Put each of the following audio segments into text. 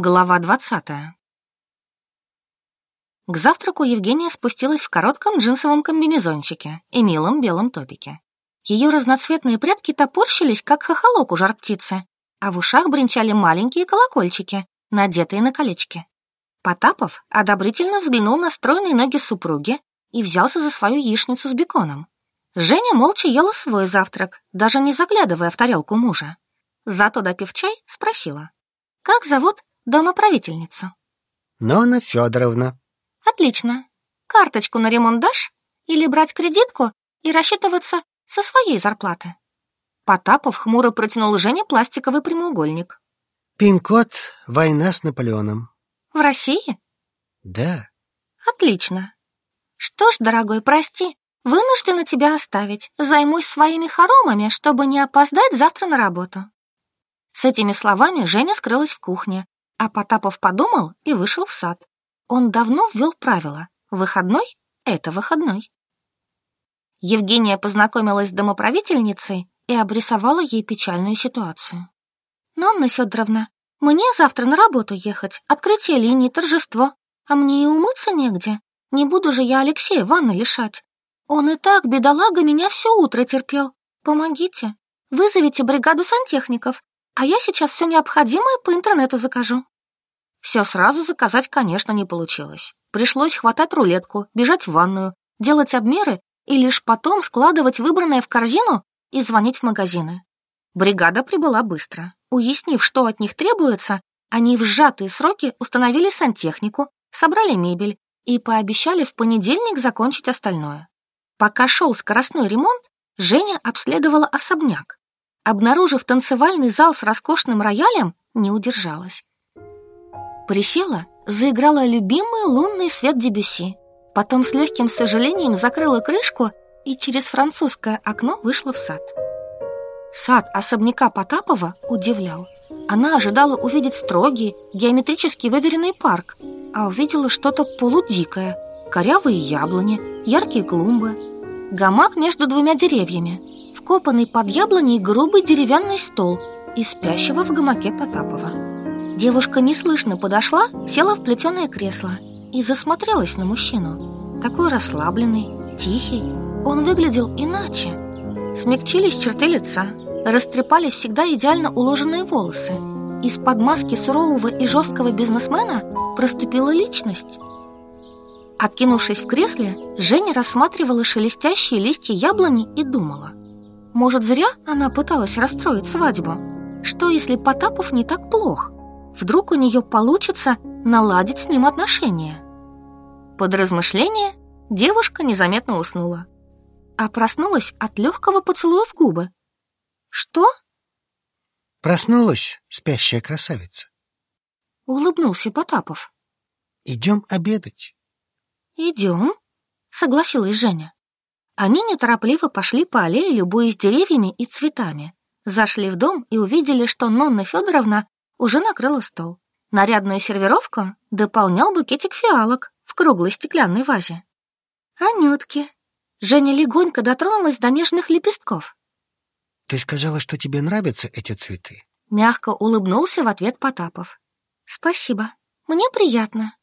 Глава двадцатая. К завтраку Евгения спустилась в коротком джинсовом комбинезончике и милом белом топике. Ее разноцветные прядки топорщились, как хохолок у жар-птицы, а в ушах бренчали маленькие колокольчики, надетые на колечки. Потапов одобрительно взглянул на стройные ноги супруги и взялся за свою яичницу с беконом. Женя молча ела свой завтрак, даже не заглядывая в тарелку мужа. Зато, допив чай, спросила. «Как зовут домоправительницу?» «Нона Федоровна». «Отлично. Карточку на ремонт дашь? Или брать кредитку и рассчитываться со своей зарплаты?» Потапов хмуро протянул Жене пластиковый прямоугольник. «Пин-код «Война с Наполеоном». «В России?» «Да». «Отлично. Что ж, дорогой, прости, вынуждена тебя оставить. Займусь своими хоромами, чтобы не опоздать завтра на работу». С этими словами Женя скрылась в кухне, а Потапов подумал и вышел в сад. Он давно ввел правило «выходной — это выходной». Евгения познакомилась с домоправительницей и обрисовала ей печальную ситуацию. «Нонна Федоровна, мне завтра на работу ехать, открытие линии, торжество, а мне и умыться негде. Не буду же я Алексея ванны лишать. Он и так, бедолага, меня все утро терпел. Помогите. Вызовите бригаду сантехников, а я сейчас все необходимое по интернету закажу». Все сразу заказать, конечно, не получилось. Пришлось хватать рулетку, бежать в ванную, делать обмеры и лишь потом складывать выбранное в корзину и звонить в магазины. Бригада прибыла быстро. Уяснив, что от них требуется, они в сжатые сроки установили сантехнику, собрали мебель и пообещали в понедельник закончить остальное. Пока шел скоростной ремонт, Женя обследовала особняк. Обнаружив танцевальный зал с роскошным роялем, не удержалась. Присела, заиграла любимый лунный свет Дебюси. Потом с легким сожалением закрыла крышку и через французское окно вышла в сад. Сад особняка Потапова удивлял. Она ожидала увидеть строгий, геометрически выверенный парк, а увидела что-то полудикое. Корявые яблони, яркие клумбы, гамак между двумя деревьями, вкопанный под яблоней грубый деревянный стол и спящего в гамаке Потапова. Девушка неслышно подошла, села в плетеное кресло и засмотрелась на мужчину. Такой расслабленный, тихий. Он выглядел иначе. Смягчились черты лица, растрепались всегда идеально уложенные волосы. Из-под маски сурового и жесткого бизнесмена проступила личность. Откинувшись в кресле, Женя рассматривала шелестящие листья яблони и думала. Может, зря она пыталась расстроить свадьбу? Что, если Потапов не так плох? Вдруг у нее получится наладить с ним отношения. Под размышление девушка незаметно уснула, а проснулась от легкого поцелуя в губы. «Что?» Проснулась спящая красавица. Улыбнулся Потапов. «Идем обедать». «Идем», — согласилась Женя. Они неторопливо пошли по аллее, любуясь деревьями и цветами. Зашли в дом и увидели, что Нонна Федоровна уже накрыла стол. Нарядную сервировку дополнял букетик фиалок в круглой стеклянной вазе. «Анютки!» Женя легонько дотронулась до нежных лепестков. «Ты сказала, что тебе нравятся эти цветы?» Мягко улыбнулся в ответ Потапов. «Спасибо. Мне приятно».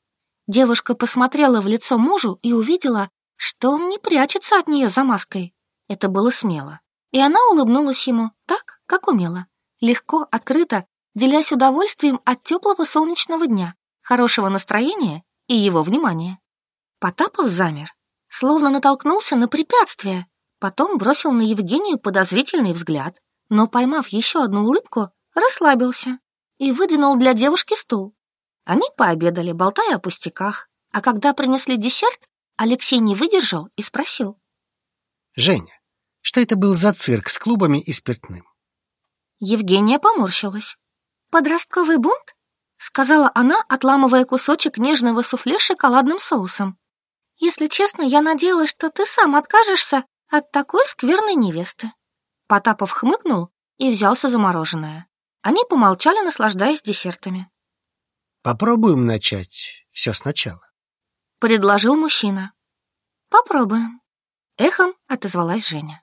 Девушка посмотрела в лицо мужу и увидела, что он не прячется от нее за маской. Это было смело. И она улыбнулась ему так, как умела. Легко, открыто делясь удовольствием от теплого солнечного дня, хорошего настроения и его внимания. Потапов замер, словно натолкнулся на препятствие, потом бросил на Евгению подозрительный взгляд, но, поймав еще одну улыбку, расслабился и выдвинул для девушки стул. Они пообедали, болтая о пустяках, а когда принесли десерт, Алексей не выдержал и спросил. «Женя, что это был за цирк с клубами и спиртным?» Евгения поморщилась. «Подростковый бунт?» — сказала она, отламывая кусочек нежного суфле с шоколадным соусом. «Если честно, я надеялась, что ты сам откажешься от такой скверной невесты». Потапов хмыкнул и взялся за мороженое. Они помолчали, наслаждаясь десертами. «Попробуем начать все сначала», — предложил мужчина. «Попробуем», — эхом отозвалась Женя.